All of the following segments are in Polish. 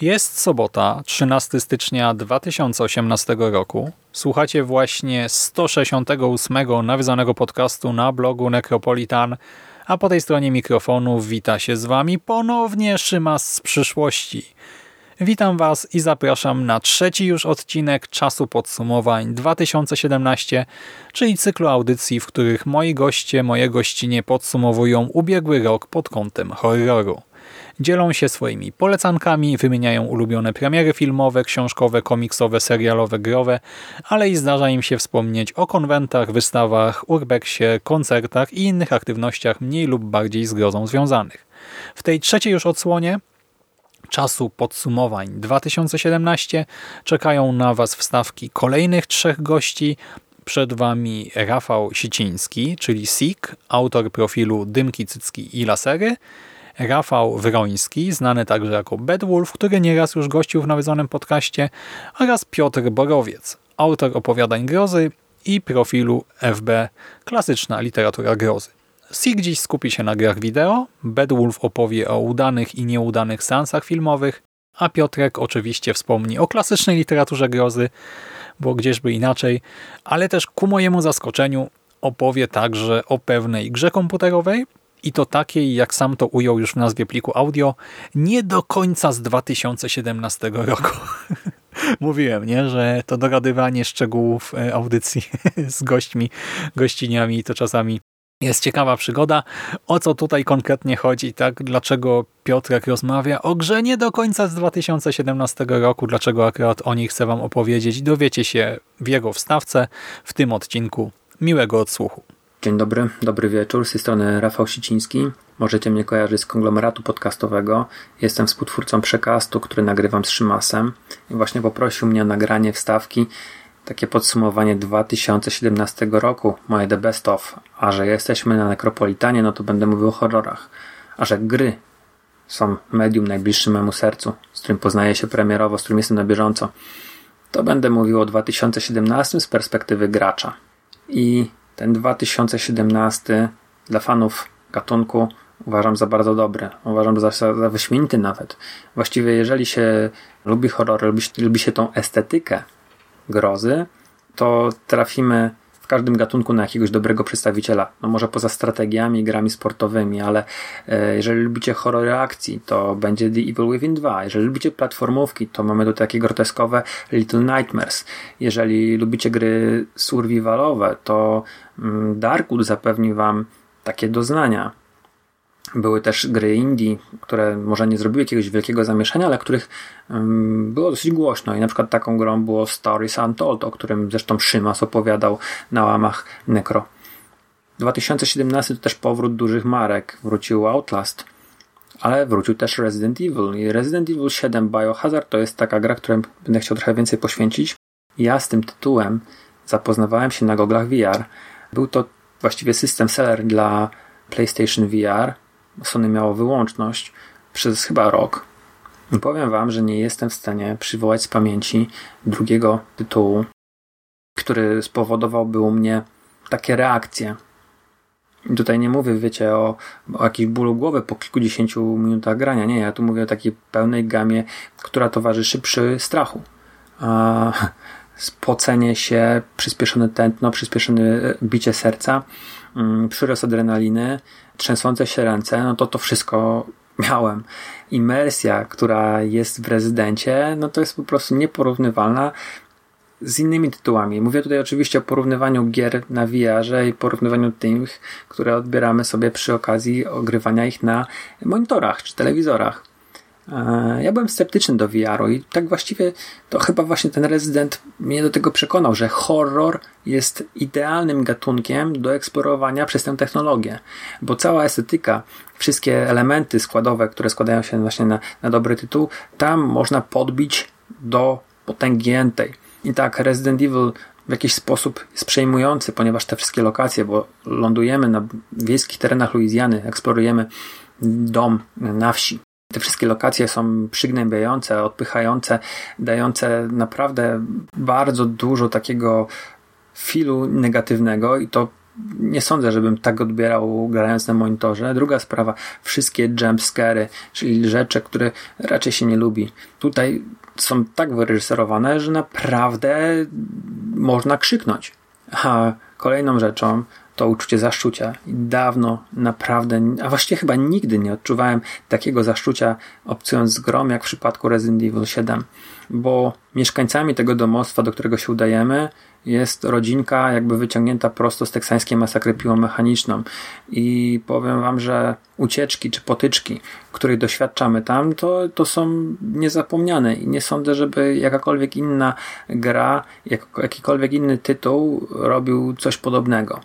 Jest sobota, 13 stycznia 2018 roku. Słuchacie właśnie 168 nawiązanego podcastu na blogu Necropolitan, a po tej stronie mikrofonu wita się z Wami ponownie Szymas z przyszłości. Witam Was i zapraszam na trzeci już odcinek Czasu Podsumowań 2017, czyli cyklu audycji, w których moi goście, moje gościnie podsumowują ubiegły rok pod kątem horroru dzielą się swoimi polecankami, wymieniają ulubione premiery filmowe, książkowe, komiksowe, serialowe, growe, ale i zdarza im się wspomnieć o konwentach, wystawach, urbexie, koncertach i innych aktywnościach mniej lub bardziej z grozą związanych. W tej trzeciej już odsłonie czasu podsumowań 2017 czekają na Was wstawki kolejnych trzech gości, przed Wami Rafał Siciński, czyli Sik, autor profilu Dymki, Cycki i Lasery Rafał Wroński, znany także jako Bedwolf, który nieraz już gościł w nawiedzonym podcaście oraz Piotr Borowiec, autor opowiadań grozy i profilu FB Klasyczna literatura grozy. Sig dziś skupi się na grach wideo, Bedwolf opowie o udanych i nieudanych seansach filmowych, a Piotrek oczywiście wspomni o klasycznej literaturze grozy, bo gdzieżby inaczej, ale też ku mojemu zaskoczeniu opowie także o pewnej grze komputerowej, i to takiej, jak sam to ujął już w nazwie pliku audio, nie do końca z 2017 roku. Mówiłem, nie, że to dogadywanie szczegółów e, audycji z gośćmi, gościniami to czasami jest ciekawa przygoda. O co tutaj konkretnie chodzi, tak? Dlaczego Piotrek rozmawia o grze nie do końca z 2017 roku, dlaczego akurat o niej chcę wam opowiedzieć, dowiecie się w jego wstawce w tym odcinku. Miłego odsłuchu. Dzień dobry, dobry wieczór. Z tej strony Rafał Siciński. Możecie mnie kojarzyć z konglomeratu podcastowego. Jestem współtwórcą przekastu, który nagrywam z Szymasem. I właśnie poprosił mnie o nagranie wstawki, takie podsumowanie 2017 roku, moje The Best of. A że jesteśmy na Nekropolitanie, no to będę mówił o horrorach. A że gry są medium najbliższym memu sercu, z którym poznaję się premierowo, z którym jestem na bieżąco, to będę mówił o 2017 z perspektywy gracza. I ten 2017 dla fanów gatunku uważam za bardzo dobry. Uważam za, za wyśmienity nawet. Właściwie jeżeli się lubi horror, lubi, lubi się tą estetykę grozy, to trafimy w każdym gatunku na jakiegoś dobrego przedstawiciela. No może poza strategiami, grami sportowymi, ale e, jeżeli lubicie horrory akcji, to będzie The Evil Within 2. Jeżeli lubicie platformówki, to mamy tu takie groteskowe Little Nightmares. Jeżeli lubicie gry survivalowe, to mm, Darkwood zapewni wam takie doznania. Były też gry indie, które może nie zrobiły jakiegoś wielkiego zamieszania, ale których było dosyć głośno. I na przykład taką grą było Stories Untold, o którym zresztą Szymas opowiadał na łamach Necro. 2017 to też powrót dużych marek. Wrócił Outlast, ale wrócił też Resident Evil. I Resident Evil 7 Biohazard to jest taka gra, której będę chciał trochę więcej poświęcić. Ja z tym tytułem zapoznawałem się na goglach VR. Był to właściwie system seller dla PlayStation VR, Sony miało wyłączność przez chyba rok. I powiem Wam, że nie jestem w stanie przywołać z pamięci drugiego tytułu, który spowodowałby u mnie takie reakcje. I tutaj nie mówię, wiecie, o, o jakimś bólu głowy po kilkudziesięciu minutach grania. Nie, ja tu mówię o takiej pełnej gamie, która towarzyszy przy strachu. A, spocenie się, przyspieszone tętno, przyspieszone bicie serca, mm, przyrost adrenaliny, trzęsące się ręce, no to to wszystko miałem. Imersja, która jest w rezydencie, no to jest po prostu nieporównywalna z innymi tytułami. Mówię tutaj oczywiście o porównywaniu gier na VR-ze i porównywaniu tych, które odbieramy sobie przy okazji ogrywania ich na monitorach czy telewizorach. Ja byłem sceptyczny do VR-u i tak właściwie to chyba właśnie ten rezydent mnie do tego przekonał, że horror jest idealnym gatunkiem do eksplorowania przez tę technologię, bo cała estetyka, wszystkie elementy składowe, które składają się właśnie na, na dobry tytuł, tam można podbić do potęgiętej. I tak Resident Evil w jakiś sposób jest przejmujący, ponieważ te wszystkie lokacje, bo lądujemy na wiejskich terenach Luizjany, eksplorujemy dom na wsi, te wszystkie lokacje są przygnębiające, odpychające, dające naprawdę bardzo dużo takiego filu negatywnego i to nie sądzę, żebym tak odbierał grając na monitorze. Druga sprawa, wszystkie jumpscary, czyli rzeczy, które raczej się nie lubi. Tutaj są tak wyreżyserowane, że naprawdę można krzyknąć. A kolejną rzeczą to uczucie zaszczucia. Dawno, naprawdę, a właściwie chyba nigdy nie odczuwałem takiego zaszczucia obcując z grom, jak w przypadku Resident Evil 7. Bo mieszkańcami tego domostwa, do którego się udajemy, jest rodzinka jakby wyciągnięta prosto z teksańskiej masakry piłomechaniczną. I powiem wam, że ucieczki czy potyczki, których doświadczamy tam, to, to są niezapomniane i nie sądzę, żeby jakakolwiek inna gra, jak, jakikolwiek inny tytuł robił coś podobnego.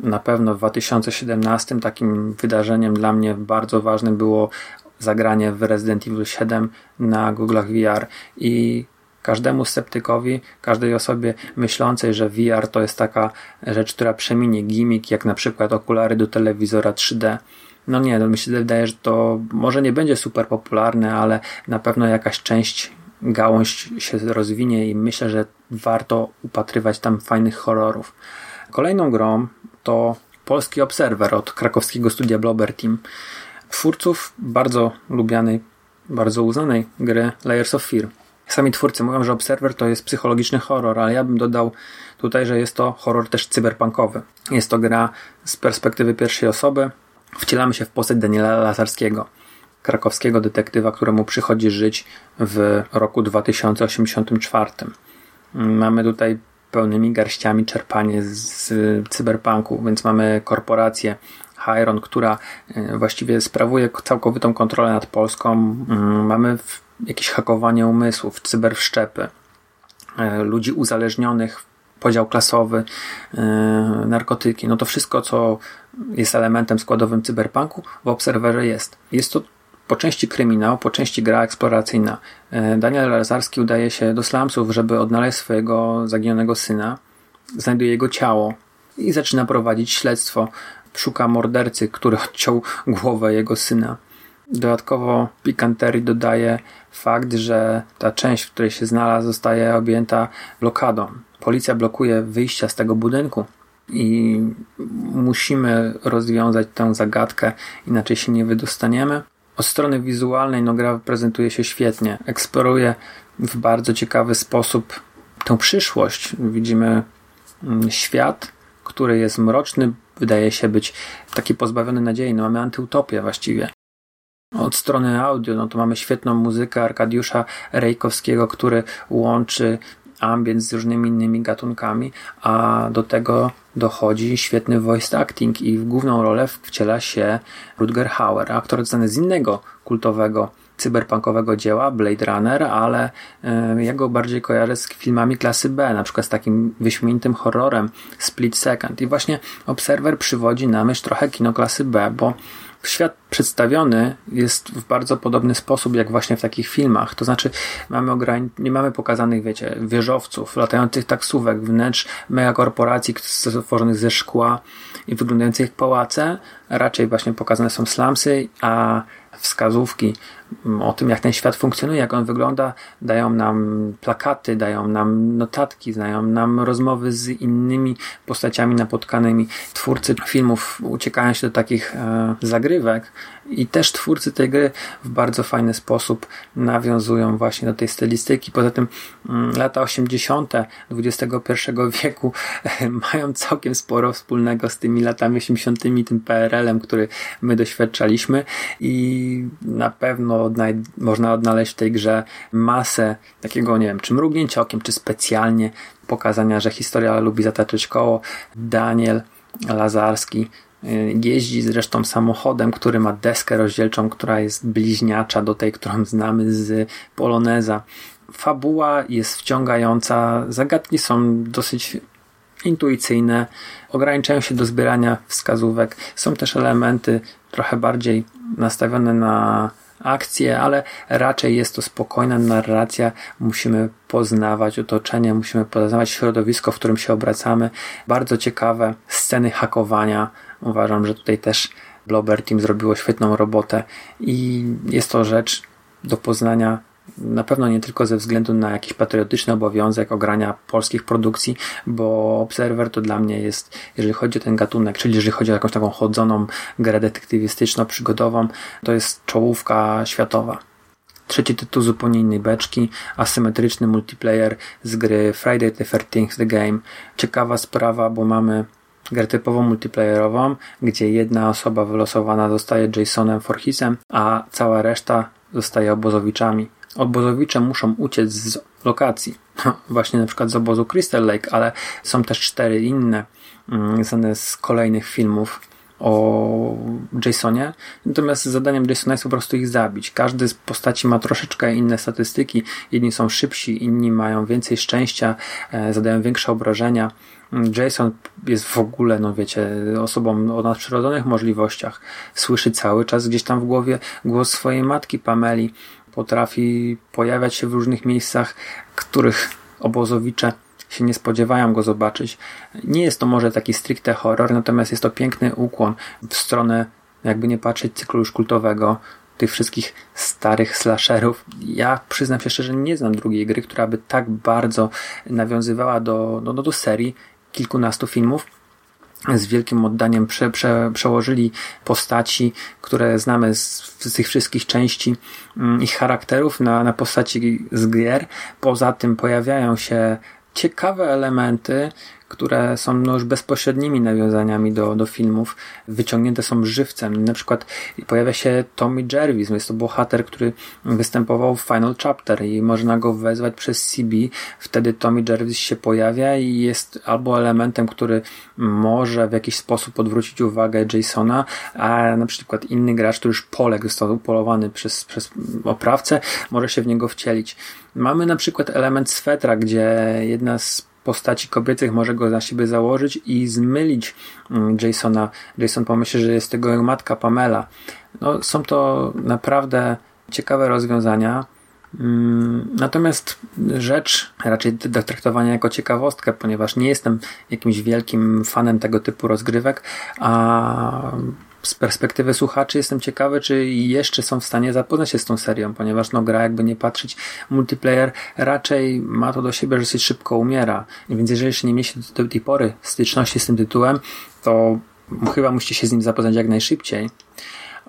Na pewno w 2017 takim wydarzeniem dla mnie bardzo ważnym było zagranie w Resident Evil 7 na Google'ach VR i każdemu sceptykowi, każdej osobie myślącej, że VR to jest taka rzecz, która przeminie gimmick, jak na przykład okulary do telewizora 3D. No nie, no mi się wydaje, że to może nie będzie super popularne, ale na pewno jakaś część gałąź się rozwinie i myślę, że warto upatrywać tam fajnych horrorów. Kolejną grą to polski obserwer od krakowskiego studia Blobber Team. Twórców bardzo lubianej, bardzo uznanej gry Layers of Fear. Sami twórcy mówią, że Observer to jest psychologiczny horror, ale ja bym dodał tutaj, że jest to horror też cyberpunkowy. Jest to gra z perspektywy pierwszej osoby. Wcielamy się w postać Daniela Lazarskiego, krakowskiego detektywa, któremu przychodzi żyć w roku 2084. Mamy tutaj pełnymi garściami czerpanie z cyberpunku, więc mamy korporację Hyron, która e, właściwie sprawuje całkowitą kontrolę nad Polską. Mm, mamy jakieś hakowanie umysłów, cyberwszczepy, e, ludzi uzależnionych, podział klasowy, e, narkotyki. No to wszystko, co jest elementem składowym cyberpunku, w Obserwerze jest. Jest to po części kryminał, po części gra eksploracyjna. E, Daniel Lazarski udaje się do slumsów, żeby odnaleźć swojego zaginionego syna. Znajduje jego ciało i zaczyna prowadzić śledztwo. Szuka mordercy, który odciął głowę jego syna. Dodatkowo pikanterii dodaje fakt, że ta część, w której się znalazł, zostaje objęta blokadą. Policja blokuje wyjścia z tego budynku i musimy rozwiązać tę zagadkę, inaczej się nie wydostaniemy. Od strony wizualnej no, gra prezentuje się świetnie. Eksploruje w bardzo ciekawy sposób tę przyszłość. Widzimy mm, świat, który jest mroczny, wydaje się być taki pozbawiony nadziei. No, mamy antyutopię właściwie. Od strony audio, no to mamy świetną muzykę Arkadiusza Rejkowskiego, który łączy ambient z różnymi innymi gatunkami, a do tego dochodzi świetny voice acting i w główną rolę wciela się Rutger Hauer, aktor znany z innego kultowego cyberpunkowego dzieła, Blade Runner, ale y, ja go bardziej kojarzę z filmami klasy B, na przykład z takim wyśmienitym horrorem Split Second. I właśnie Observer przywodzi na myśl trochę kino klasy B, bo świat przedstawiony jest w bardzo podobny sposób, jak właśnie w takich filmach. To znaczy, mamy ograń- nie mamy pokazanych, wiecie, wieżowców, latających taksówek, wnętrz megakorporacji stworzonych ze szkła i wyglądających jak pałace. Raczej właśnie pokazane są slumsy, a wskazówki o tym, jak ten świat funkcjonuje, jak on wygląda, dają nam plakaty, dają nam notatki, dają nam rozmowy z innymi postaciami napotkanymi. Twórcy filmów uciekają się do takich e, zagrywek, I też twórcy tej gry w bardzo fajny sposób nawiązują właśnie do tej stylistyki. Poza tym mm, lata 80. XXI wieku mają całkiem sporo wspólnego z tymi latami 80., tym PRL-em, który my doświadczaliśmy i na pewno odnaj- można odnaleźć w tej grze masę takiego, nie wiem, czy mrugnięcia okiem, czy specjalnie pokazania, że historia lubi zataczyć koło. Daniel Lazarski jeździ zresztą samochodem, który ma deskę rozdzielczą, która jest bliźniacza do tej, którą znamy z Poloneza. Fabuła jest wciągająca, zagadki są dosyć intuicyjne, ograniczają się do zbierania wskazówek. Są też elementy trochę bardziej nastawione na akcję, ale raczej jest to spokojna narracja. Musimy poznawać otoczenie, musimy poznawać środowisko, w którym się obracamy. Bardzo ciekawe sceny hakowania. Uważam, że tutaj też Blobber Team zrobiło świetną robotę i jest to rzecz do poznania na pewno nie tylko ze względu na jakiś patriotyczny obowiązek ogrania polskich produkcji, bo Observer to dla mnie jest, jeżeli chodzi o ten gatunek, czyli jeżeli chodzi o jakąś taką chodzoną grę detektywistyczno-przygodową, to jest czołówka światowa. Trzeci tytuł zupełnie innej beczki, asymetryczny multiplayer z gry Friday the 13th The Game. Ciekawa sprawa, bo mamy grę typowo multiplayerową, gdzie jedna osoba wylosowana zostaje Jasonem Forhisem, a cała reszta zostaje obozowiczami. Obozowicze muszą uciec z lokacji. Właśnie na przykład z obozu Crystal Lake, ale są też cztery inne mm, znane z kolejnych filmów o Jasonie. Natomiast zadaniem Jasona jest po prostu ich zabić. Każdy z postaci ma troszeczkę inne statystyki. Jedni są szybsi, inni mają więcej szczęścia, e, zadają większe obrażenia. Jason jest w ogóle, no wiecie, osobą o nadprzyrodzonych możliwościach. Słyszy cały czas gdzieś tam w głowie głos swojej matki Pameli potrafi pojawiać się w różnych miejscach, których obozowicze się nie spodziewają go zobaczyć. Nie jest to może taki stricte horror, natomiast jest to piękny ukłon w stronę, jakby nie patrzeć, cyklu już kultowego, tych wszystkich starych slasherów. Ja przyznam się szczerze, nie znam drugiej gry, która by tak bardzo nawiązywała do, do, do serii kilkunastu filmów z wielkim oddaniem prze, prze, przełożyli postaci, które znamy z, z tych wszystkich części mm, ich charakterów na, na postaci z gier. Poza tym pojawiają się ciekawe elementy, które są no już bezpośrednimi nawiązaniami do, do filmów, wyciągnięte są żywcem. Na przykład pojawia się Tommy Jervis, jest to bohater, który występował w Final Chapter i można go wezwać przez CB. Wtedy Tommy Jervis się pojawia i jest albo elementem, który może w jakiś sposób odwrócić uwagę Jasona, a na przykład inny gracz, który już poległ, został upolowany przez, przez oprawcę, może się w niego wcielić. Mamy na przykład element swetra, gdzie jedna z postaci kobiecych może go na siebie założyć i zmylić mm, Jasona. Jason pomyśli, że jest tego matka Pamela. No, są to naprawdę ciekawe rozwiązania. Mm, natomiast rzecz raczej do traktowania jako ciekawostkę, ponieważ nie jestem jakimś wielkim fanem tego typu rozgrywek, a z perspektywy słuchaczy jestem ciekawy, czy jeszcze są w stanie zapoznać się z tą serią, ponieważ no gra jakby nie patrzeć, multiplayer raczej ma to do siebie, że dosyć szybko umiera. Więc jeżeli jeszcze nie mieliście do tej pory styczności z tym tytułem, to chyba musicie się z nim zapoznać jak najszybciej.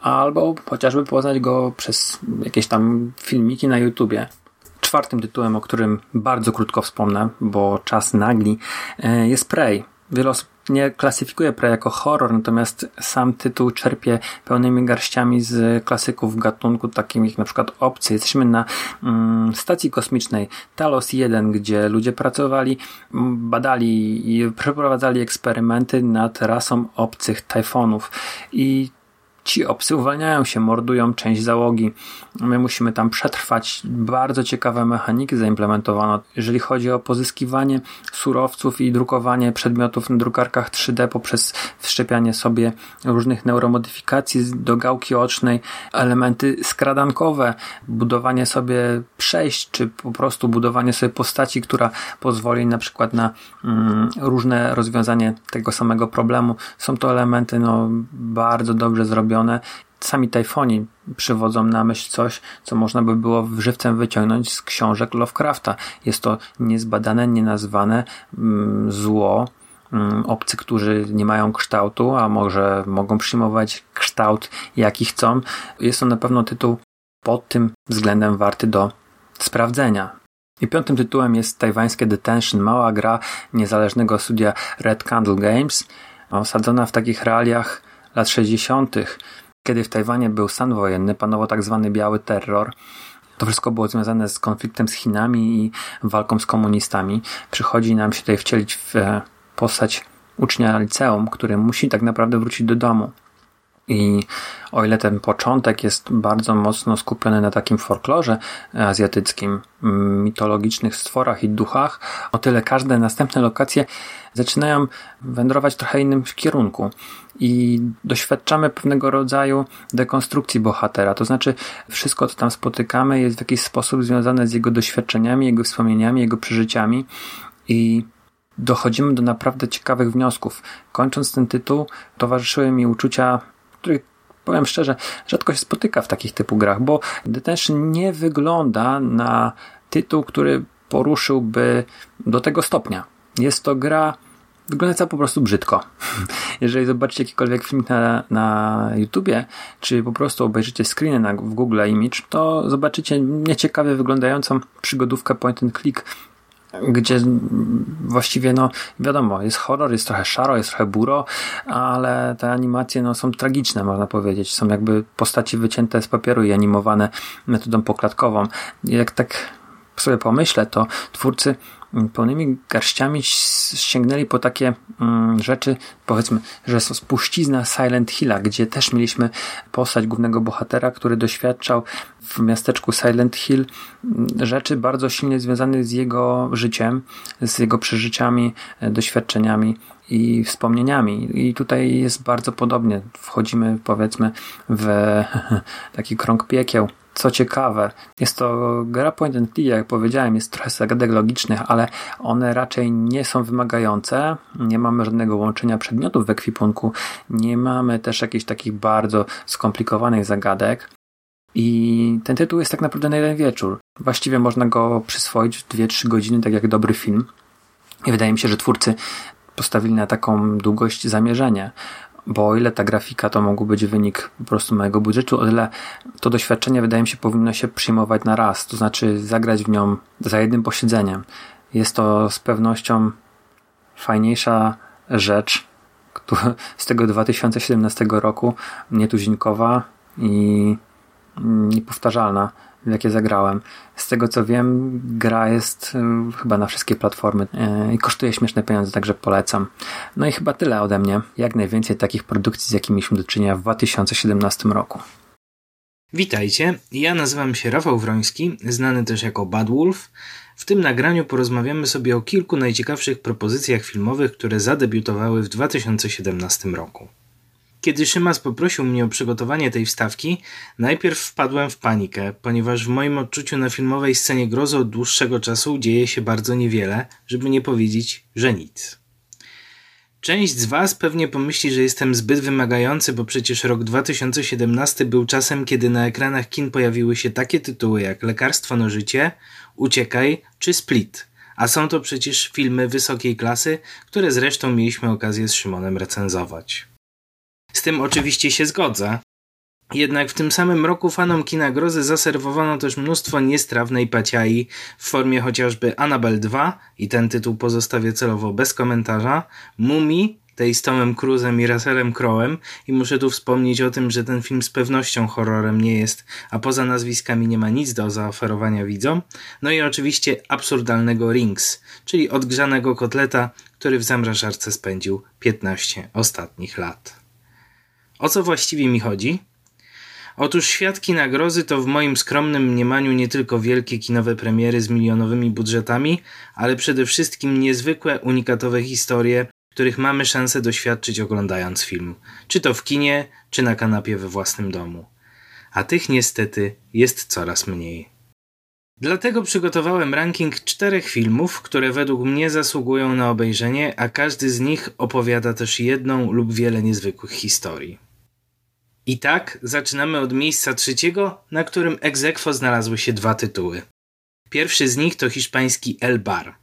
Albo chociażby poznać go przez jakieś tam filmiki na YouTubie. Czwartym tytułem, o którym bardzo krótko wspomnę, bo czas nagli, e, jest Prey. Wiele osób nie klasyfikuje Prey jako horror, natomiast sam tytuł czerpie pełnymi garściami z klasyków gatunku, takim jak na przykład Obcy. Jesteśmy na mm, stacji kosmicznej Talos 1, gdzie ludzie pracowali, badali i przeprowadzali eksperymenty nad rasą obcych tajfonów. I Ci obcy uwalniają się, mordują część załogi. My musimy tam przetrwać. Bardzo ciekawe mechaniki zaimplementowano. Jeżeli chodzi o pozyskiwanie surowców i drukowanie przedmiotów na drukarkach 3D poprzez wszczepianie sobie różnych neuromodyfikacji do gałki ocznej, elementy skradankowe, budowanie sobie przejść, czy po prostu budowanie sobie postaci, która pozwoli na przykład na mm, różne rozwiązanie tego samego problemu. Są to elementy no, bardzo dobrze zrobione Sami tajfoni przywodzą na myśl coś, co można by było żywcem wyciągnąć z książek Lovecrafta. Jest to niezbadane, nienazwane mm, zło, mm, obcy, którzy nie mają kształtu, a może mogą przyjmować kształt jaki chcą. Jest to na pewno tytuł pod tym względem warty do sprawdzenia. I piątym tytułem jest tajwańskie Detention, mała gra niezależnego studia Red Candle Games, osadzona w takich realiach lat 60., kiedy w Tajwanie był stan wojenny, panował tak zwany biały terror. To wszystko było związane z konfliktem z Chinami i walką z komunistami. Przychodzi nam się tutaj wcielić w e, postać ucznia liceum, który musi tak naprawdę wrócić do domu. I o ile ten początek jest bardzo mocno skupiony na takim folklorze azjatyckim, mitologicznych stworach i duchach, o tyle każde następne lokacje zaczynają wędrować trochę innym kierunku. I doświadczamy pewnego rodzaju dekonstrukcji bohatera. To znaczy, wszystko, co tam spotykamy, jest w jakiś sposób związane z jego doświadczeniami, jego wspomnieniami, jego przeżyciami. I dochodzimy do naprawdę ciekawych wniosków. Kończąc ten tytuł, towarzyszyły mi uczucia których powiem szczerze, rzadko się spotyka w takich typu grach, bo Detention nie wygląda na tytuł, który poruszyłby do tego stopnia. Jest to gra wyglądająca po prostu brzydko. Jeżeli zobaczycie jakikolwiek film na, na YouTubie, czy po prostu obejrzycie screeny na, w Google Image, to zobaczycie nieciekawie wyglądającą przygodówkę point and click gdzie właściwie, no wiadomo, jest horror, jest trochę szaro, jest trochę buro, ale te animacje no, są tragiczne, można powiedzieć. Są jakby postaci wycięte z papieru i animowane metodą poklatkową. Jak tak sobie pomyślę, to twórcy pełnymi garściami sięgnęli po takie mm, rzeczy, powiedzmy, że są spuścizna Silent Hilla, gdzie też mieliśmy postać głównego bohatera, który doświadczał w miasteczku Silent Hill mm, rzeczy bardzo silnie związanych z jego życiem, z jego przeżyciami, e, doświadczeniami i wspomnieniami. I tutaj jest bardzo podobnie. Wchodzimy, powiedzmy, w taki krąg piekieł co ciekawe, jest to gra point and click, jak powiedziałem, jest trochę zagadek logicznych, ale one raczej nie są wymagające. Nie mamy żadnego łączenia przedmiotów w ekwipunku, nie mamy też jakichś takich bardzo skomplikowanych zagadek. I ten tytuł jest tak naprawdę na jeden wieczór. Właściwie można go przyswoić w 2-3 godziny, tak jak dobry film. I wydaje mi się, że twórcy postawili na taką długość zamierzenie bo o ile ta grafika to mógł być wynik po prostu mojego budżetu, o ile to doświadczenie wydaje mi się powinno się przyjmować na raz, to znaczy zagrać w nią za jednym posiedzeniem. Jest to z pewnością fajniejsza rzecz z tego 2017 roku, nietuzinkowa i niepowtarzalna w jakie zagrałem. Z tego co wiem, gra jest y, chyba na wszystkie platformy y, i kosztuje śmieszne pieniądze, także polecam. No i chyba tyle ode mnie. Jak najwięcej takich produkcji, z jakimi mieliśmy do czynienia w 2017 roku. Witajcie, ja nazywam się Rafał Wroński, znany też jako Bad Wolf. W tym nagraniu porozmawiamy sobie o kilku najciekawszych propozycjach filmowych, które zadebiutowały w 2017 roku. Kiedy Szymas poprosił mnie o przygotowanie tej wstawki, najpierw wpadłem w panikę, ponieważ w moim odczuciu na filmowej scenie grozy od dłuższego czasu dzieje się bardzo niewiele, żeby nie powiedzieć, że nic. Część z Was pewnie pomyśli, że jestem zbyt wymagający, bo przecież rok 2017 był czasem, kiedy na ekranach kin pojawiły się takie tytuły jak Lekarstwo na życie, Uciekaj czy Split. A są to przecież filmy wysokiej klasy, które zresztą mieliśmy okazję z Szymonem recenzować. Z tym oczywiście się zgodzę. Jednak w tym samym roku fanom kina grozy zaserwowano też mnóstwo niestrawnej paciai w formie chociażby Annabelle 2 i ten tytuł pozostawię celowo bez komentarza, Mumii, tej z Tomem Cruzem i Russellem Crowe'em i muszę tu wspomnieć o tym, że ten film z pewnością horrorem nie jest, a poza nazwiskami nie ma nic do zaoferowania widzom. No i oczywiście absurdalnego Rings, czyli odgrzanego kotleta, który w zamrażarce spędził 15 ostatnich lat. O co właściwie mi chodzi? Otóż Świadki Nagrozy to w moim skromnym mniemaniu nie tylko wielkie kinowe premiery z milionowymi budżetami, ale przede wszystkim niezwykłe, unikatowe historie, których mamy szansę doświadczyć oglądając film, czy to w kinie, czy na kanapie we własnym domu. A tych niestety jest coraz mniej. Dlatego przygotowałem ranking czterech filmów, które według mnie zasługują na obejrzenie, a każdy z nich opowiada też jedną lub wiele niezwykłych historii. I tak zaczynamy od miejsca trzeciego, na którym egzekwo znalazły się dwa tytuły. Pierwszy z nich to hiszpański El Bar.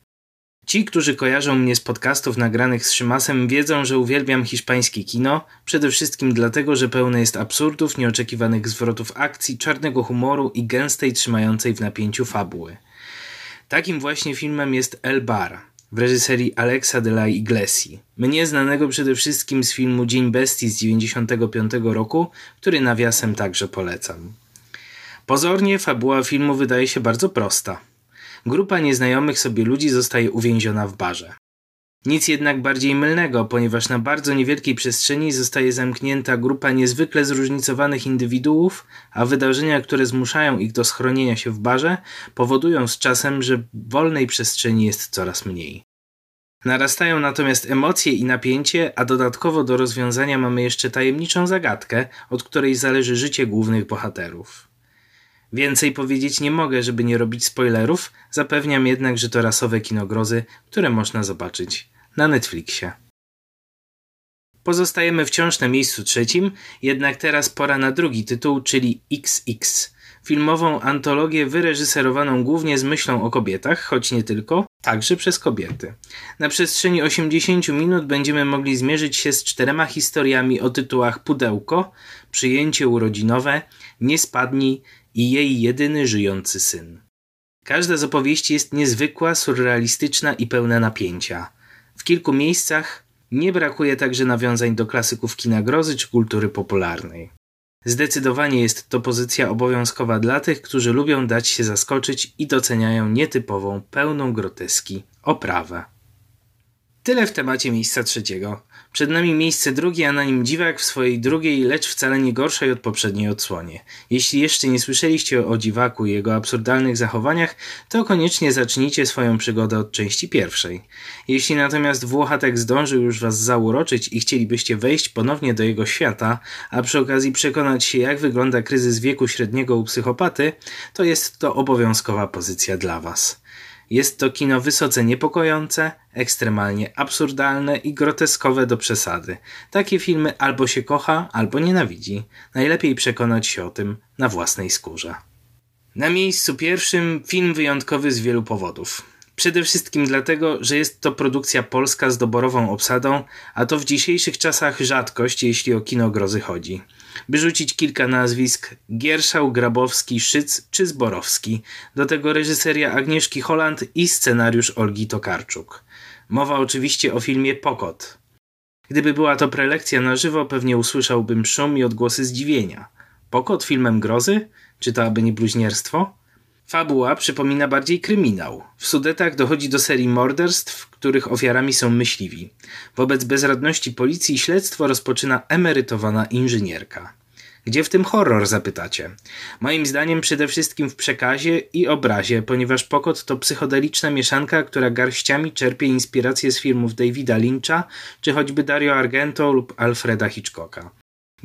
Ci, którzy kojarzą mnie z podcastów nagranych z Szymasem, wiedzą, że uwielbiam hiszpańskie kino, przede wszystkim dlatego, że pełne jest absurdów, nieoczekiwanych zwrotów akcji, czarnego humoru i gęstej, trzymającej w napięciu fabuły. Takim właśnie filmem jest El Bar w reżyserii Alexa de la Iglesi, mnie znanego przede wszystkim z filmu Dzień Bestii z 1995 roku, który nawiasem także polecam. Pozornie fabuła filmu wydaje się bardzo prosta – grupa nieznajomych sobie ludzi zostaje uwięziona w barze. Nic jednak bardziej mylnego, ponieważ na bardzo niewielkiej przestrzeni zostaje zamknięta grupa niezwykle zróżnicowanych indywiduów, a wydarzenia, które zmuszają ich do schronienia się w barze, powodują z czasem, że wolnej przestrzeni jest coraz mniej. Narastają natomiast emocje i napięcie, a dodatkowo do rozwiązania mamy jeszcze tajemniczą zagadkę, od której zależy życie głównych bohaterów. Więcej powiedzieć nie mogę, żeby nie robić spoilerów, zapewniam jednak, że to rasowe kinogrozy, które można zobaczyć na Netflixie. Pozostajemy wciąż na miejscu trzecim, jednak teraz pora na drugi tytuł, czyli XX. Filmową antologię wyreżyserowaną głównie z myślą o kobietach, choć nie tylko, także przez kobiety. Na przestrzeni 80 minut będziemy mogli zmierzyć się z czterema historiami o tytułach Pudełko, Przyjęcie urodzinowe, Nie spadnij, i jej jedyny żyjący syn. Każda z opowieści jest niezwykła, surrealistyczna i pełna napięcia. W kilku miejscach nie brakuje także nawiązań do klasyków kina grozy czy kultury popularnej. Zdecydowanie jest to pozycja obowiązkowa dla tych, którzy lubią dać się zaskoczyć i doceniają nietypową, pełną groteski oprawę. Tyle w temacie miejsca trzeciego. Przed nami miejsce drugie, a na nim dziwak w swojej drugiej, lecz wcale nie gorszej od poprzedniej odsłonie. Jeśli jeszcze nie słyszeliście o dziwaku i jego absurdalnych zachowaniach, to koniecznie zacznijcie swoją przygodę od części pierwszej. Jeśli natomiast Włochatek zdążył już was zauroczyć i chcielibyście wejść ponownie do jego świata, a przy okazji przekonać się jak wygląda kryzys wieku średniego u psychopaty, to jest to obowiązkowa pozycja dla was. Jest to kino wysoce niepokojące, ekstremalnie absurdalne i groteskowe do przesady. Takie filmy albo się kocha, albo nienawidzi. Najlepiej przekonać się o tym na własnej skórze. Na miejscu pierwszym film wyjątkowy z wielu powodów. Przede wszystkim dlatego, że jest to produkcja polska z doborową obsadą, a to w dzisiejszych czasach rzadkość, jeśli o kino grozy chodzi. By rzucić kilka nazwisk: Gierszał, Grabowski, Szyc czy Zborowski. Do tego reżyseria Agnieszki Holland i scenariusz Olgi Tokarczuk. Mowa oczywiście o filmie Pokot. Gdyby była to prelekcja na żywo, pewnie usłyszałbym szum i odgłosy zdziwienia. Pokot filmem grozy? Czy to aby nie bluźnierstwo? Fabuła przypomina bardziej kryminał. W Sudetach dochodzi do serii morderstw, których ofiarami są myśliwi. Wobec bezradności policji śledztwo rozpoczyna emerytowana inżynierka. Gdzie w tym horror, zapytacie? Moim zdaniem przede wszystkim w przekazie i obrazie, ponieważ Pokot to psychodeliczna mieszanka, która garściami czerpie inspiracje z filmów Davida Lyncha, czy choćby Dario Argento lub Alfreda Hitchcocka.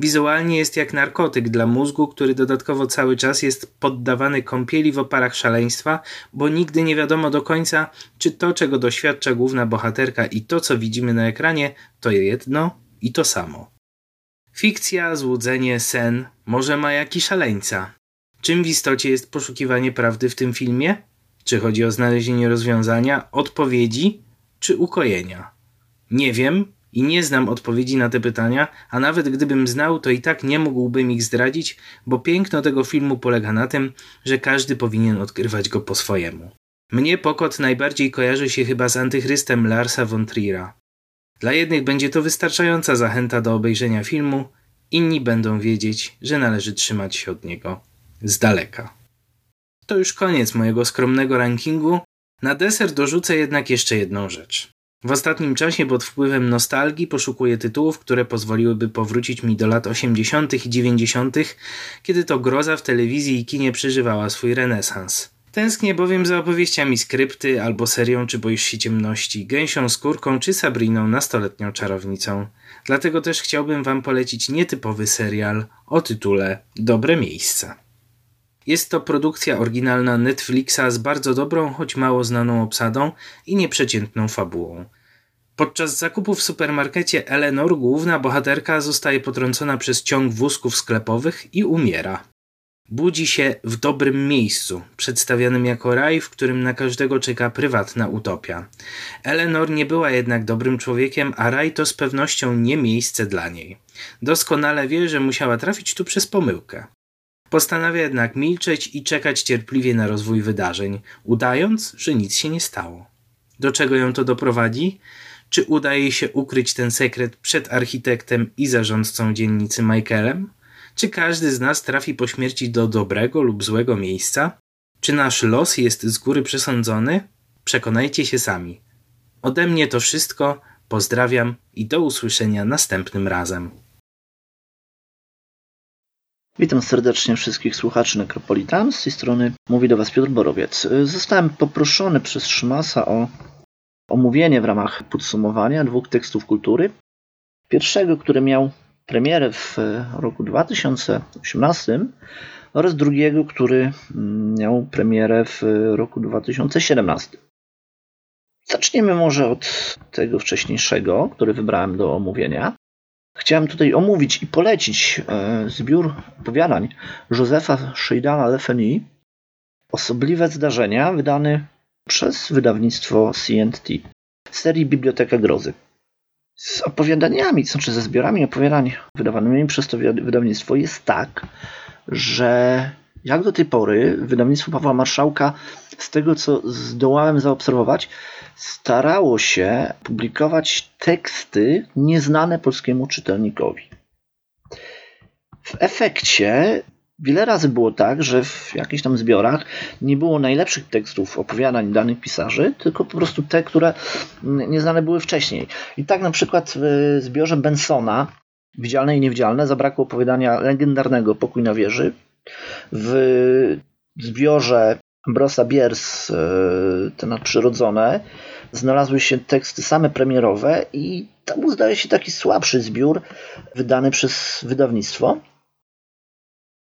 Wizualnie jest jak narkotyk dla mózgu, który dodatkowo cały czas jest poddawany kąpieli w oparach szaleństwa, bo nigdy nie wiadomo do końca, czy to, czego doświadcza główna bohaterka i to, co widzimy na ekranie, to jedno i to samo. Fikcja, złudzenie, sen, może ma jakiś szaleńca. Czym w istocie jest poszukiwanie prawdy w tym filmie? Czy chodzi o znalezienie rozwiązania, odpowiedzi, czy ukojenia? Nie wiem, i nie znam odpowiedzi na te pytania, a nawet gdybym znał, to i tak nie mógłbym ich zdradzić, bo piękno tego filmu polega na tym, że każdy powinien odkrywać go po swojemu. Mnie Pokot najbardziej kojarzy się chyba z antychrystem Larsa von Trier'a. Dla jednych będzie to wystarczająca zachęta do obejrzenia filmu, inni będą wiedzieć, że należy trzymać się od niego z daleka. To już koniec mojego skromnego rankingu. Na deser dorzucę jednak jeszcze jedną rzecz. W ostatnim czasie pod wpływem nostalgii poszukuję tytułów, które pozwoliłyby powrócić mi do lat 80. i 90., kiedy to groza w telewizji i kinie przeżywała swój renesans. Tęsknię bowiem za opowieściami skrypty albo serią Czy boisz się ciemności, gęsią skórką czy Sabriną nastoletnią czarownicą. Dlatego też chciałbym wam polecić nietypowy serial o tytule Dobre miejsca. Jest to produkcja oryginalna Netflixa z bardzo dobrą, choć mało znaną obsadą i nieprzeciętną fabułą. Podczas zakupu w supermarkecie Eleanor główna bohaterka zostaje potrącona przez ciąg wózków sklepowych i umiera. budzi się w dobrym miejscu, przedstawianym jako raj, w którym na każdego czeka prywatna utopia. Eleanor nie była jednak dobrym człowiekiem, a raj to z pewnością nie miejsce dla niej. Doskonale wie, że musiała trafić tu przez pomyłkę. Postanawia jednak milczeć i czekać cierpliwie na rozwój wydarzeń, udając, że nic się nie stało. Do czego ją to doprowadzi? Czy uda jej się ukryć ten sekret przed architektem i zarządcą dzielnicy Michaelem? Czy każdy z nas trafi po śmierci do dobrego lub złego miejsca? Czy nasz los jest z góry przesądzony? Przekonajcie się sami. Ode mnie to wszystko. Pozdrawiam i do usłyszenia następnym razem. Witam serdecznie wszystkich słuchaczy Necropolitan. Z tej strony mówi do Was Piotr Borowiec. Zostałem poproszony przez Szymasa o omówienie w ramach podsumowania dwóch tekstów kultury. Pierwszego, który miał premierę w roku 2018 oraz drugiego, który miał premierę w roku 2017. Zaczniemy może od tego wcześniejszego, który wybrałem do omówienia. Chciałem tutaj omówić i polecić zbiór opowiadań Józefa Sheidana Lefeny Osobliwe zdarzenia, wydany przez wydawnictwo CNT serii Biblioteka Grozy. Z opowiadaniami, znaczy ze zbiorami opowiadań wydawanymi przez to wydawnictwo jest tak, że jak do tej pory wydawnictwo Pawła Marszałka, z tego co zdołałem zaobserwować, starało się publikować teksty nieznane polskiemu czytelnikowi. W efekcie wiele razy było tak, że w jakichś tam zbiorach nie było najlepszych tekstów opowiadań danych pisarzy, tylko po prostu te, które nieznane były wcześniej. I tak na przykład w zbiorze Bensona, Widzialne i Niewidzialne, zabrakło opowiadania legendarnego Pokój na wieży. W zbiorze Brosa Biers, te nadprzyrodzone, znalazły się teksty same premierowe i to był zdaje się taki słabszy zbiór wydany przez wydawnictwo.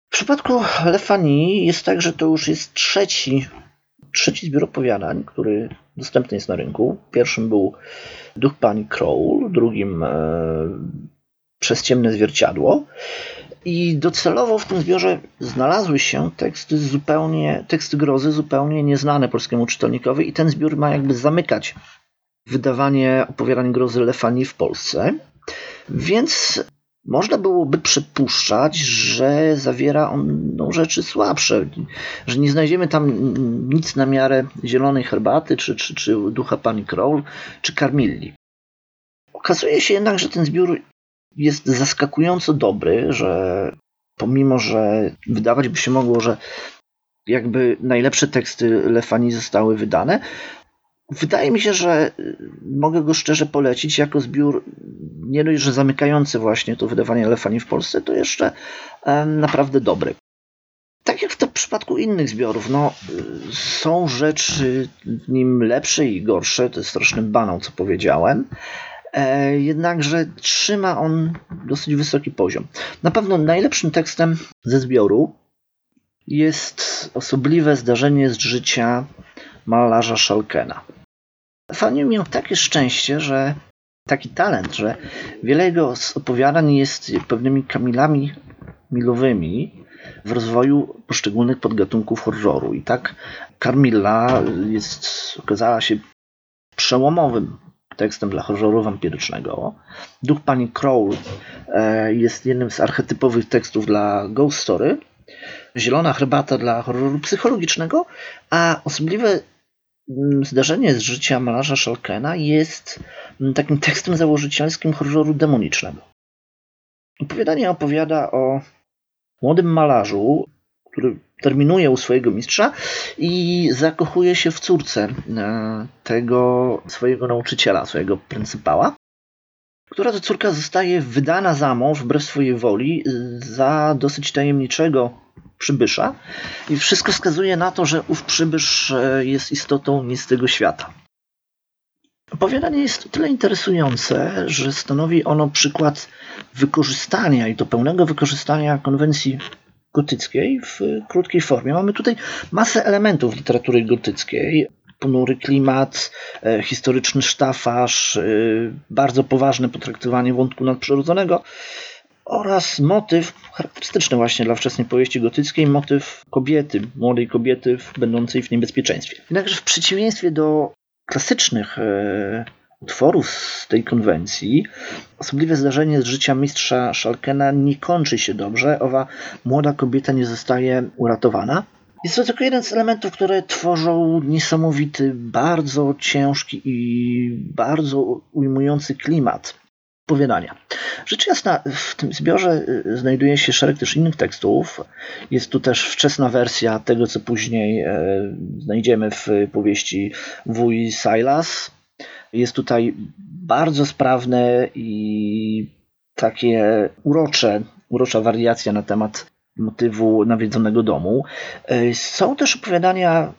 W przypadku Lefani jest tak, że to już jest trzeci, trzeci zbiór opowiadań, który dostępny jest na rynku. Pierwszym był Duch Pani Crowl, drugim e, Przez ciemne zwierciadło. I docelowo w tym zbiorze znalazły się teksty zupełnie, teksty grozy zupełnie nieznane polskiemu czytelnikowi i ten zbiór ma jakby zamykać wydawanie opowiadań grozy Lefani w Polsce. Więc można byłoby przypuszczać, że zawiera on no, rzeczy słabsze, że nie znajdziemy tam nic na miarę zielonej herbaty, czy, czy, czy ducha pani Kroll, czy Carmilli. Okazuje się jednak, że ten zbiór jest zaskakująco dobry, że pomimo, że wydawać by się mogło, że jakby najlepsze teksty Lefani zostały wydane, Wydaje mi się, że mogę go szczerze polecić jako zbiór nie dość, że zamykający właśnie to wydawanie Lefani w Polsce, to jeszcze naprawdę dobry. Tak jak w to w przypadku innych zbiorów, no, są rzeczy w nim lepsze i gorsze, to jest straszny banał, co powiedziałem. Jednakże trzyma on dosyć wysoki poziom. Na pewno najlepszym tekstem ze zbioru jest osobliwe zdarzenie z życia malarza Schalkena. Fani miał takie szczęście, że taki talent, że wiele jego opowiadań jest pewnymi kamilami milowymi w rozwoju poszczególnych podgatunków horroru. I tak Carmilla jest, okazała się przełomowym tekstem dla horroru wampirycznego. Duch Pani Crowl e, jest jednym z archetypowych tekstów dla Ghost Story. Zielona herbata dla horroru psychologicznego, a osobliwe Mm, zdarzenie z życia malarza Schalkena jest mm, takim tekstem założycielskim horroru demonicznego. Opowiadanie opowiada o młodym malarzu, który terminuje u swojego mistrza i zakochuje się w córce e, tego swojego nauczyciela, swojego pryncypała, która to córka zostaje wydana za mąż wbrew swojej woli za dosyć tajemniczego przybysza i wszystko wskazuje na to, że ów przybysz e, jest istotą nie z tego świata. Opowiadanie jest tyle interesujące, że stanowi ono przykład wykorzystania i to pełnego wykorzystania konwencji gotyckiej w krótkiej formie. Mamy tutaj masę elementów literatury gotyckiej. Ponury klimat, e, historyczny sztafaż, e, bardzo poważne potraktowanie wątku nadprzyrodzonego, oraz motyw charakterystyczny właśnie dla wczesnej powieści gotyckiej, motyw kobiety, młodej kobiety będącej w niebezpieczeństwie. Jednakże w przeciwieństwie do klasycznych e, utworów z tej konwencji, osobliwe zdarzenie z życia mistrza Szalkena nie kończy się dobrze. Owa młoda kobieta nie zostaje uratowana. Jest to tylko jeden z elementów, które tworzą niesamowity, bardzo ciężki i bardzo ujmujący klimat opowiadania. Rzecz jasna, w tym zbiorze y, znajduje się szereg też innych tekstów. Jest tu też wczesna wersja tego, co później e, znajdziemy w powieści Wuj Silas. Jest tutaj bardzo sprawne i takie urocze, urocza wariacja na temat motywu nawiedzonego domu. E, są też opowiadania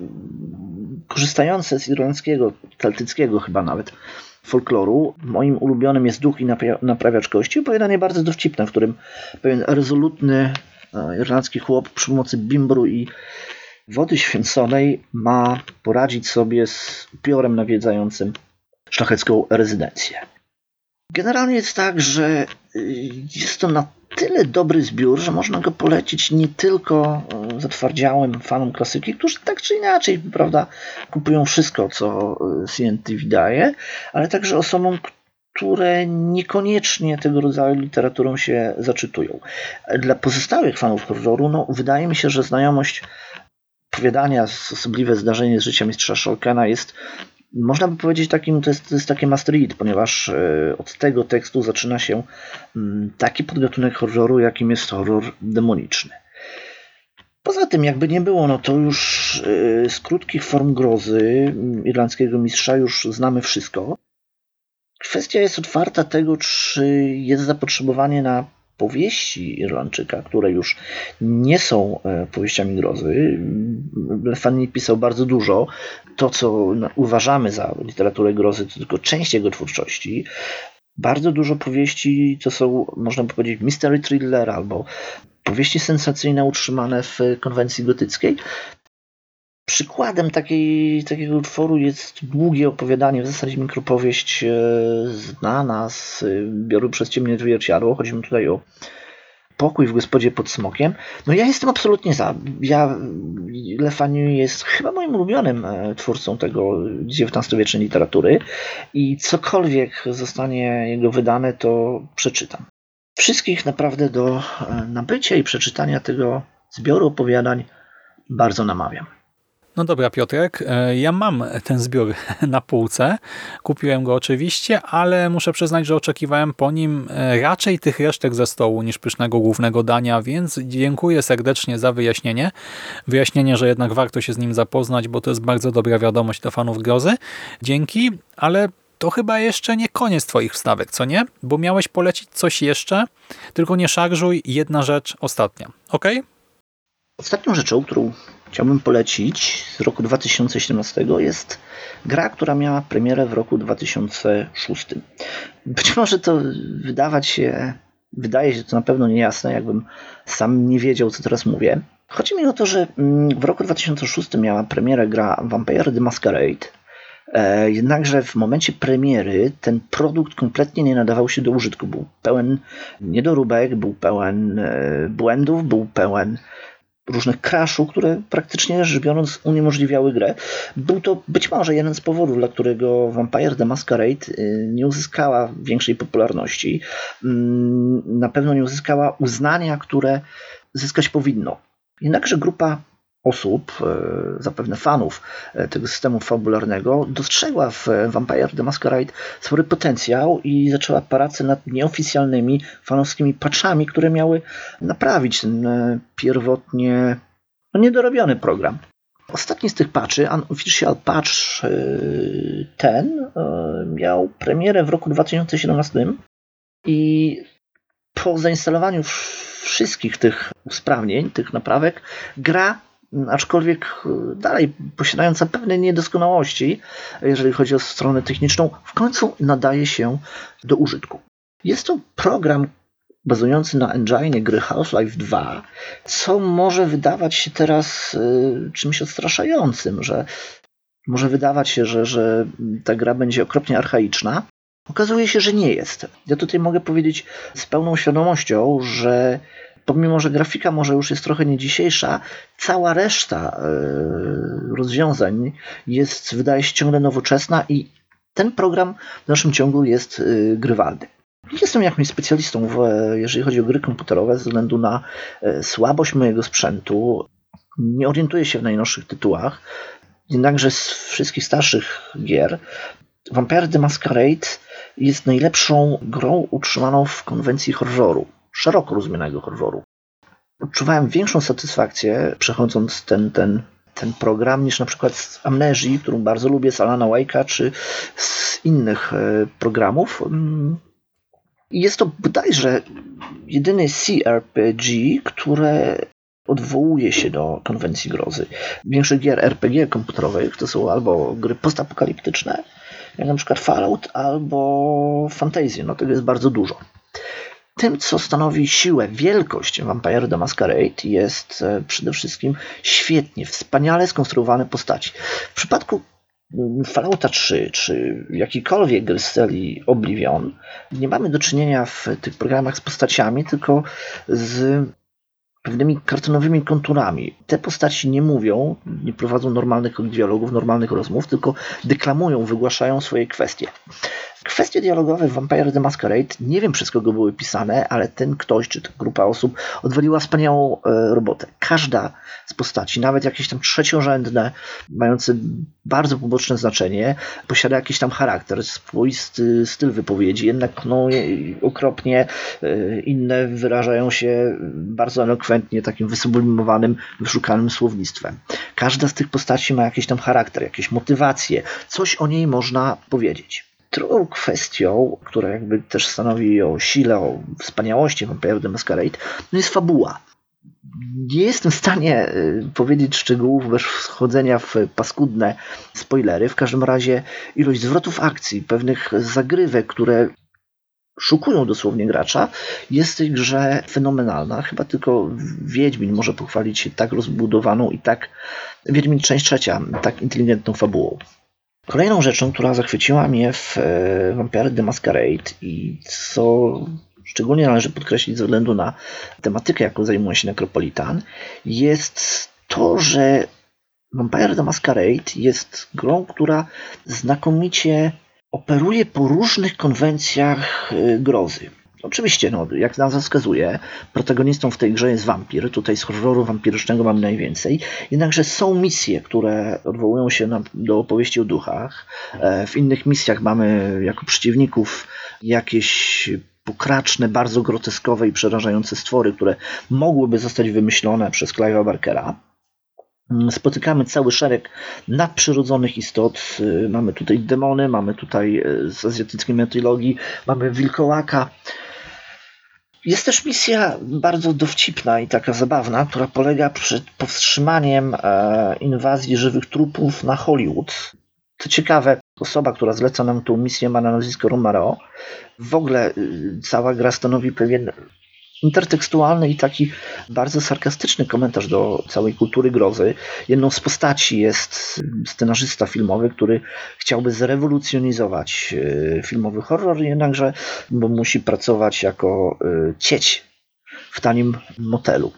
korzystające z irlandzkiego, keltyckiego chyba nawet, folkloru. Moim ulubionym jest Duch i Naprawiacz Kości. Opowiadanie bardzo dowcipne, w którym pewien rezolutny e, irlandzki chłop przy pomocy bimbru i wody święconej ma poradzić sobie z upiorem nawiedzającym szlachecką rezydencję. Generalnie jest tak, że y, jest to na tyle dobry zbiór, że można go polecić nie tylko e, zatwardziałym fanom klasyki, którzy tak czy inaczej, prawda, kupują wszystko, co e, CNT wydaje, ale także osobom, które niekoniecznie tego rodzaju literaturą się zaczytują. Dla pozostałych fanów horroru, no, wydaje mi się, że znajomość opowiadania osobliwe zdarzenie z życia mistrza Szolkena jest można by powiedzieć takim, to jest, to jest takie ponieważ e, od tego tekstu zaczyna się mm, taki podgatunek horroru, jakim jest horror demoniczny. Poza tym, jakby nie było, no to już e, z krótkich form grozy mm, irlandzkiego mistrza już znamy wszystko. Kwestia jest otwarta tego, czy jest zapotrzebowanie na powieści Irlandczyka, które już nie są e, powieściami grozy. Lefani pisał bardzo dużo. To, co uważamy za literaturę grozy, to tylko część jego twórczości. Bardzo dużo powieści to są, można powiedzieć, mystery thriller albo powieści sensacyjne utrzymane w konwencji gotyckiej. Przykładem takiej, takiego utworu jest długie opowiadanie, w zasadzie mikropowieść e, znana z bioru przez ciemne zwierciadło. Chodzi mi tutaj o pokój w gospodzie pod smokiem. No ja jestem absolutnie za. Ja, Lefaniu jest chyba moim ulubionym e, twórcą tego XIX-wiecznej literatury i cokolwiek zostanie jego wydane, to przeczytam. Wszystkich naprawdę do e, nabycia i przeczytania tego zbioru opowiadań bardzo namawiam. No dobra, Piotrek, e, ja mam ten zbiór na półce. Kupiłem go oczywiście, ale muszę przyznać, że oczekiwałem po nim e, raczej tych resztek ze stołu niż pysznego głównego dania, więc dziękuję serdecznie za wyjaśnienie. Wyjaśnienie, że jednak warto się z nim zapoznać, bo to jest bardzo dobra wiadomość dla fanów grozy. Dzięki, ale to chyba jeszcze nie koniec Twoich wstawek, co nie? Bo miałeś polecić coś jeszcze, tylko nie szarżuj, jedna rzecz ostatnia, ok? Ostatnią rzeczą, którą chciałbym polecić z roku 2017 jest gra, która miała premierę w roku 2006. Być może to wydawać się, wydaje się to na pewno niejasne, jakbym sam nie wiedział, co teraz mówię. Chodzi mi o to, że mm, w roku 2006 miała premierę gra Vampire the Masquerade, e, Jednakże w momencie premiery ten produkt kompletnie nie nadawał się do użytku. Był pełen niedoróbek, był pełen e, błędów, był pełen różnych crashów, które praktycznie rzecz biorąc uniemożliwiały grę. Był to być może jeden z powodów, dla którego Vampire the Masquerade y, nie uzyskała większej popularności. Mm, na pewno nie uzyskała uznania, które zyskać powinno. Jednakże grupa osób, e, zapewne fanów e, tego systemu fabularnego, dostrzegła w Vampire the Masquerade spory potencjał i zaczęła pracę nad nieoficjalnymi fanowskimi patchami, które miały naprawić ten e, pierwotnie no, niedorobiony program. Ostatni z tych patchy, Unofficial Patch ten, miał premierę w roku 2017 i po zainstalowaniu wszystkich tych usprawnień, tych naprawek, gra aczkolwiek e, dalej posiadająca pewne niedoskonałości, jeżeli chodzi o stronę techniczną, w końcu nadaje się do użytku. Jest to program bazujący na engine gry Half-Life 2, co może wydawać się teraz y, czymś odstraszającym, że może wydawać się, że, że ta gra będzie okropnie archaiczna. Okazuje się, że nie jest. Ja tutaj mogę powiedzieć z pełną świadomością, że pomimo, że grafika może już jest trochę nie dzisiejsza, cała reszta e, rozwiązań jest, wydaje się, ciągle nowoczesna i ten program w naszym ciągu jest e, grywalny. Jestem jakimś specjalistą, w, jeżeli chodzi o gry komputerowe, ze względu na e, słabość mojego sprzętu. Nie orientuję się w najnowszych tytułach. Jednakże z wszystkich starszych gier Vampire the Masquerade jest najlepszą grą utrzymaną w konwencji horroru, szeroko rozumianego horroru. Odczuwałem większą satysfakcję przechodząc ten, ten, ten program niż na przykład z Amnezji, którą bardzo lubię, z Alana Wake'a, czy z innych e, programów. Mm. Jest to bodajże jedyny CRPG, które odwołuje się do konwencji grozy. Większość gier RPG komputerowych to są albo gry postapokaliptyczne, jak na przykład Fallout, albo Fantasy. No tego jest bardzo dużo. Tym, co stanowi siłę, wielkość Vampire the Masquerade jest e, przede wszystkim świetnie, wspaniale skonstruowane postaci. W przypadku mm, Fallouta 3 czy jakikolwiek gry serii Oblivion nie mamy do czynienia w tych programach z postaciami, tylko z pewnymi kartonowymi konturami. Te postaci nie mówią, nie prowadzą normalnych dialogów, normalnych rozmów, tylko deklamują, wygłaszają swoje kwestie. Kwestie dialogowe w Vampire the Masquerade nie wiem przez kogo były pisane, ale ten ktoś czy ta grupa osób odwaliła wspaniałą e, robotę. Każda z postaci, nawet jakieś tam trzeciorzędne, mające bardzo poboczne znaczenie, posiada jakiś tam charakter, swoisty styl wypowiedzi, jednak no, okropnie e, inne wyrażają się bardzo elokwentnie, takim wysublimowanym, wyszukanym słownictwem. Każda z tych postaci ma jakiś tam charakter, jakieś motywacje, coś o niej można powiedzieć. Drugą kwestią, która jakby też stanowi o sile, o wspaniałości Vampire the Masquerade, no jest fabuła. Nie jestem w stanie y, powiedzieć szczegółów bez wchodzenia w paskudne spoilery. W każdym razie ilość zwrotów akcji, pewnych zagrywek, które szukują dosłownie gracza, jest w tej grze fenomenalna. Chyba tylko Wiedźmin może pochwalić się tak rozbudowaną i tak, Wiedźmin część trzecia, tak inteligentną fabułą. Kolejną rzeczą, która zachwyciła mnie w e, Vampire the Masquerade i co szczególnie należy podkreślić ze względu na tematykę, jaką zajmuje się Necropolitan, jest to, że Vampire the Masquerade jest grą, która znakomicie operuje po różnych konwencjach e, grozy. Oczywiście, no, jak nazwa wskazuje, protagonistą w tej grze jest wampir. Tutaj z horroru wampirycznego mamy najwięcej. Jednakże są misje, które odwołują się na, do opowieści o duchach. E, w innych misjach mamy jako przeciwników jakieś pokraczne, bardzo groteskowe i przerażające stwory, które mogłyby zostać wymyślone przez Clive'a Barkera. Mm, spotykamy cały szereg nadprzyrodzonych istot. E, mamy tutaj demony, mamy tutaj e, z azjatyckiej mitologii, mamy wilkołaka. Jest też misja bardzo dowcipna i taka zabawna, która polega przed powstrzymaniem e, inwazji żywych trupów na Hollywood. Co ciekawe, osoba, która zleca nam tą misję, ma na nazwisko Romero. W ogóle y, cała gra stanowi pewien intertekstualny i taki bardzo sarkastyczny komentarz do całej kultury grozy. Jedną z postaci jest scenarzysta filmowy, który chciałby zrewolucjonizować e, filmowy horror, jednakże bo musi pracować jako e, cieć w tanim motelu.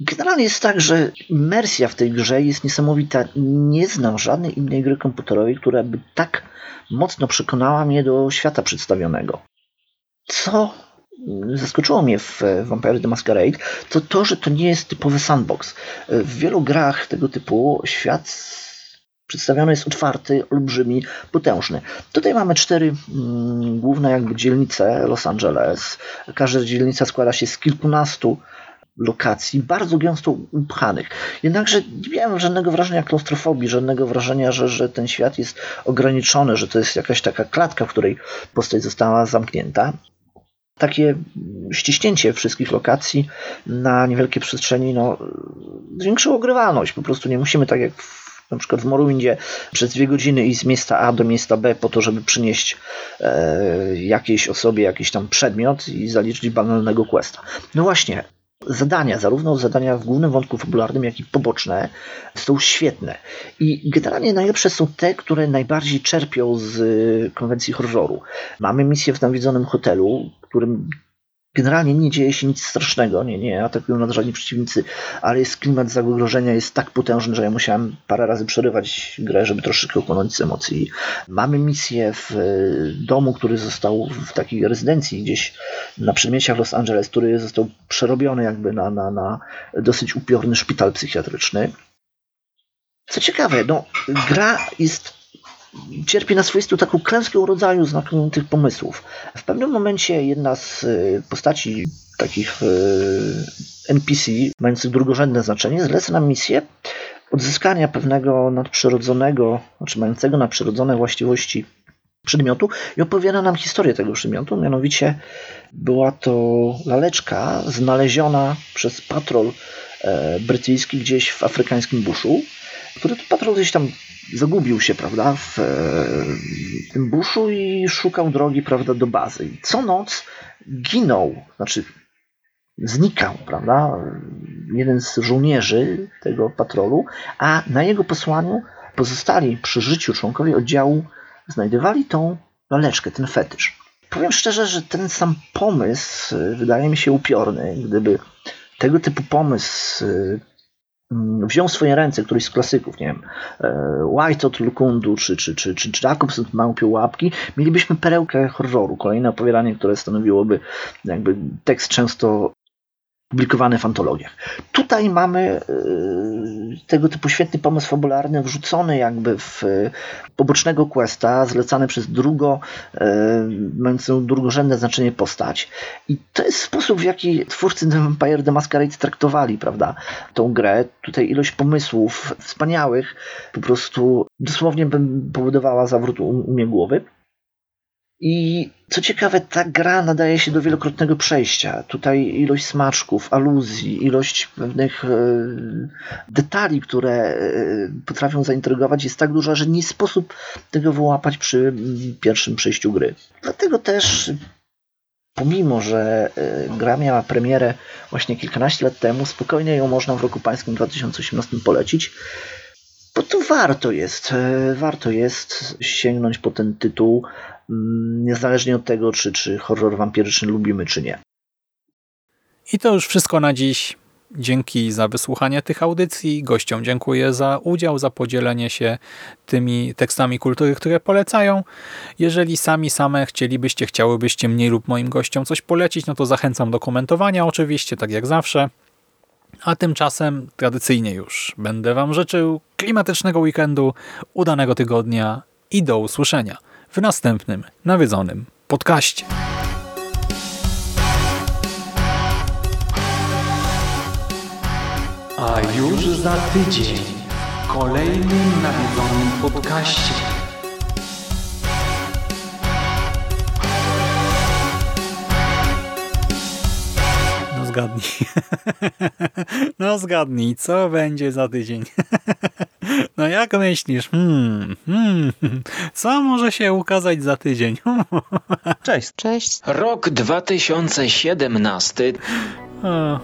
Generalnie jest tak, że imersja w tej grze jest niesamowita. Nie znam żadnej innej gry komputerowej, która by tak mocno przekonała mnie do świata przedstawionego. Co zaskoczyło mnie w Vampire the Masquerade, to to, że to nie jest typowy sandbox. W wielu grach tego typu świat przedstawiony jest otwarty, olbrzymi, potężny. Tutaj mamy cztery mm, główne jakby dzielnice Los Angeles. Każda dzielnica składa się z kilkunastu lokacji, bardzo gęsto upchanych. Jednakże nie miałem żadnego wrażenia klaustrofobii, żadnego wrażenia, że, że ten świat jest ograniczony, że to jest jakaś taka klatka, w której postać została zamknięta takie ściśnięcie wszystkich lokacji na niewielkie przestrzeni no, zwiększyło grywalność. Po prostu nie musimy tak jak w, na przykład w Morrowindzie przez dwie godziny iść z miejsca A do miejsca B po to, żeby przynieść e, jakiejś osobie jakiś tam przedmiot i zaliczyć banalnego questa. No właśnie, zadania, zarówno zadania w głównym wątku fabularnym, jak i poboczne, są świetne. I generalnie najlepsze są te, które najbardziej czerpią z konwencji horroru. Mamy misję w nawiedzonym hotelu, którym Generalnie nie dzieje się nic strasznego, nie, nie atakują nas żadni przeciwnicy, ale jest klimat zagrożenia jest tak potężny, że ja musiałem parę razy przerywać grę, żeby troszeczkę opłynąć z emocji. Mamy misję w e, domu, który został w takiej rezydencji gdzieś na przedmieściach Los Angeles, który został przerobiony jakby na, na, na dosyć upiorny szpital psychiatryczny. Co ciekawe, no, gra jest cierpi na swoistą taką klęskę rodzaju znakomitych pomysłów. W pewnym momencie jedna z y, postaci takich y, NPC, mających drugorzędne znaczenie, zleca nam misję odzyskania pewnego nadprzyrodzonego, znaczy mającego nadprzyrodzone właściwości przedmiotu i opowiada nam historię tego przedmiotu. Mianowicie była to laleczka znaleziona przez patrol e, brytyjski gdzieś w afrykańskim buszu, który patrol gdzieś tam zagubił się, prawda, w, w tym buszu i szukał drogi, prawda, do bazy. I co noc ginął, znaczy znikał, prawda, jeden z żołnierzy tego patrolu, a na jego posłaniu pozostali przy życiu członkowie oddziału znajdowali tą laleczkę, ten fetysz. Powiem szczerze, że ten sam pomysł wydaje mi się upiorny. Gdyby tego typu pomysł Mm, wziął w swoje ręce któryś z klasyków, nie wiem, e, White od Lukundu czy, czy, czy, czy Jacobs od Małpie Łapki, mielibyśmy perełkę horroru, kolejne opowiadanie, które stanowiłoby jakby tekst często publikowane w antologiach. Tutaj mamy e, tego typu świetny pomysł fabularny wrzucony jakby w pobocznego questa, zlecany przez drugo, e, mającą drugorzędne znaczenie postać. I to jest sposób, w jaki twórcy The Vampire The Masquerade traktowali, prawda, tą grę. Tutaj ilość pomysłów wspaniałych po prostu dosłownie powodowała zawrót u mnie głowy. I co ciekawe, ta gra nadaje się do wielokrotnego przejścia. Tutaj ilość smaczków, aluzji, ilość pewnych e, detali, które e, potrafią zaintrygować, jest tak duża, że nie sposób tego wyłapać przy pierwszym przejściu gry. Dlatego też, pomimo że e, gra miała premierę właśnie kilkanaście lat temu, spokojnie ją można w roku pańskim 2018 polecić. Bo to warto jest, warto jest sięgnąć po ten tytuł. Mm, niezależnie od tego, czy, czy horror wampiryczny lubimy, czy nie. I to już wszystko na dziś. Dzięki za wysłuchanie tych audycji. Gościom dziękuję za udział, za podzielenie się tymi tekstami kultury, które polecają. Jeżeli sami same chcielibyście, chciałybyście mniej lub moim gościom coś polecić, no to zachęcam do komentowania oczywiście, tak jak zawsze. A tymczasem tradycyjnie już będę Wam życzył klimatycznego weekendu, udanego tygodnia i do usłyszenia w następnym nawiedzonym podcaście. A już za tydzień w kolejnym nawiedzonym podcaście. Zgadnij. No zgadnij, co będzie za tydzień. No jak myślisz? Hmm, hmm, co może się ukazać za tydzień? Cześć. Cześć. Rok 2017. O,